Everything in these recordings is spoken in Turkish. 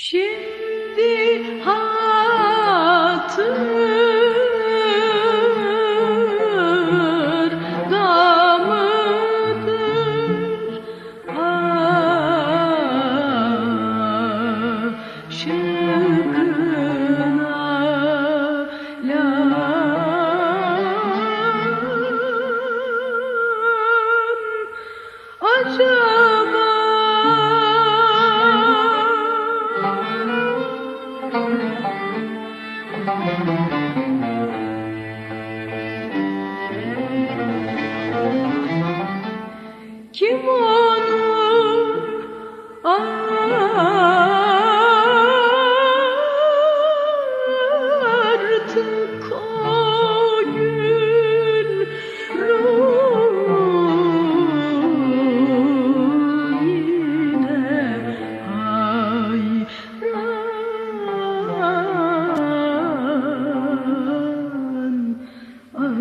Şimdi hatır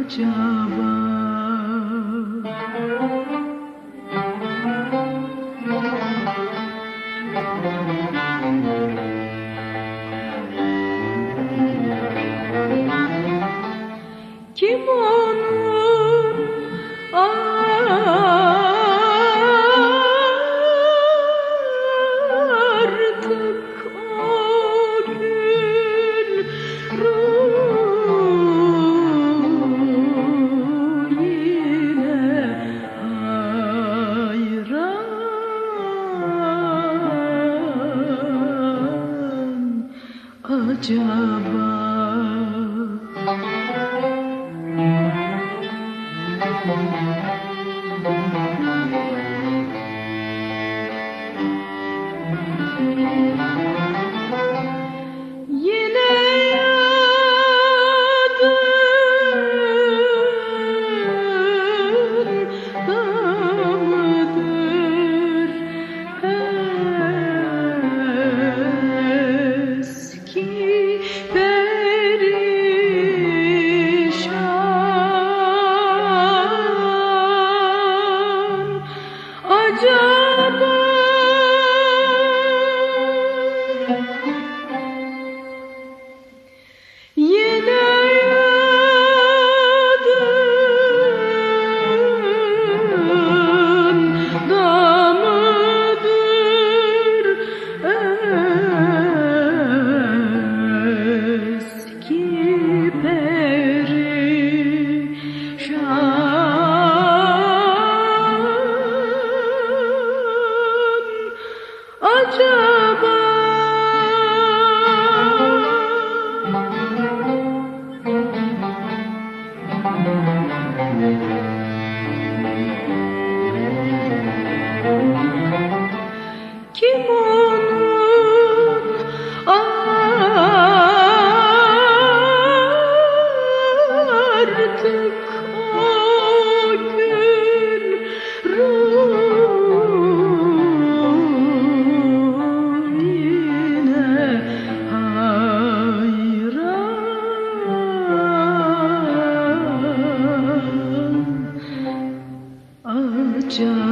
acaba? Kim onun acaba? Georgia. joy.